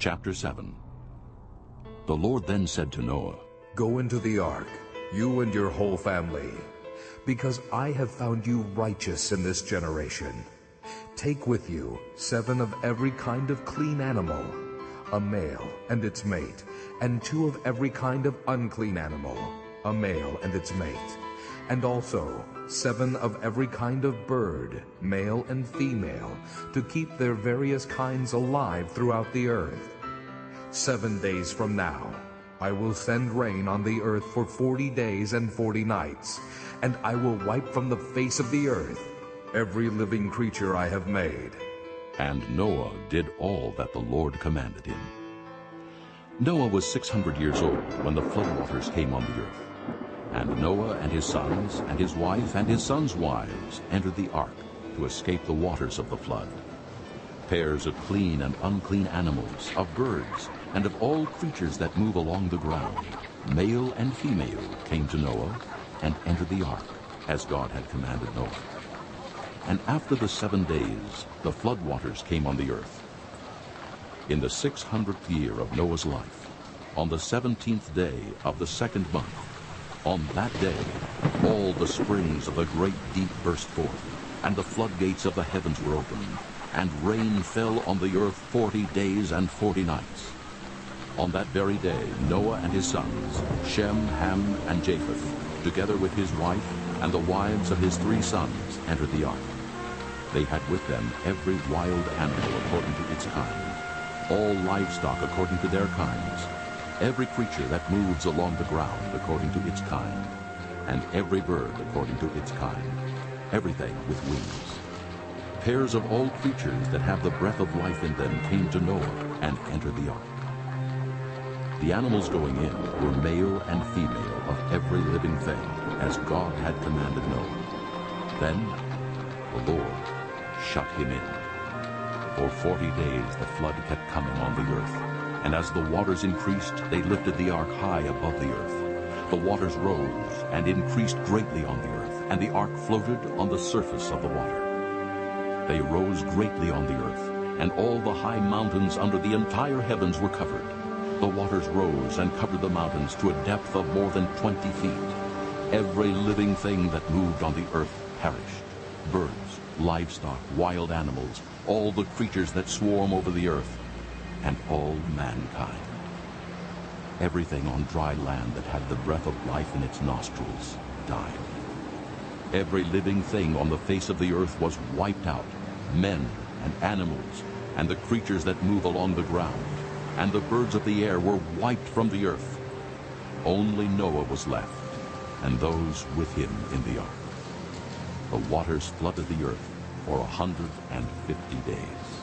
Chapter 7 The Lord then said to Noah, Go into the ark, you and your whole family, because I have found you righteous in this generation. Take with you seven of every kind of clean animal, a male and its mate, and two of every kind of unclean animal, a male and its mate, and also seven of every kind of bird, male and female, to keep their various kinds alive throughout the earth. Seven days from now I will send rain on the earth for forty days and forty nights, and I will wipe from the face of the earth every living creature I have made. And Noah did all that the Lord commanded him. Noah was 600 years old when the floodwaters came on the earth. And Noah and his sons and his wife and his sons' wives entered the ark to escape the waters of the flood. Pairs of clean and unclean animals, of birds, and of all creatures that move along the ground, male and female, came to Noah and entered the ark, as God had commanded Noah. And after the seven days, the flood waters came on the earth. In the six hundredth year of Noah's life, on the seventeenth day of the second month, on that day, all the springs of the great deep burst forth, and the floodgates of the heavens were opened, and rain fell on the earth forty days and forty nights. On that very day Noah and his sons, Shem, Ham, and Japheth, together with his wife and the wives of his three sons, entered the ark. They had with them every wild animal according to its kind, all livestock according to their kinds, every creature that moves along the ground according to its kind, and every bird according to its kind, everything with wings. Pairs of all creatures that have the breath of life in them came to Noah and entered the ark. The animals going in were male and female of every living thing, as God had commanded Noah. Then the Lord shut him in. For forty days the flood kept coming on the earth, and as the waters increased, they lifted the ark high above the earth. The waters rose and increased greatly on the earth, and the ark floated on the surface of the water. They rose greatly on the earth, and all the high mountains under the entire heavens were covered. The waters rose and covered the mountains to a depth of more than twenty feet. Every living thing that moved on the earth perished. Birds, livestock, wild animals, all the creatures that swarm over the earth, and all mankind. Everything on dry land that had the breath of life in its nostrils died. Every living thing on the face of the earth was wiped out, men and animals, and the creatures that move along the ground, and the birds of the air were wiped from the earth. Only Noah was left, and those with him in the ark. The waters flooded the earth for a hundred and fifty days.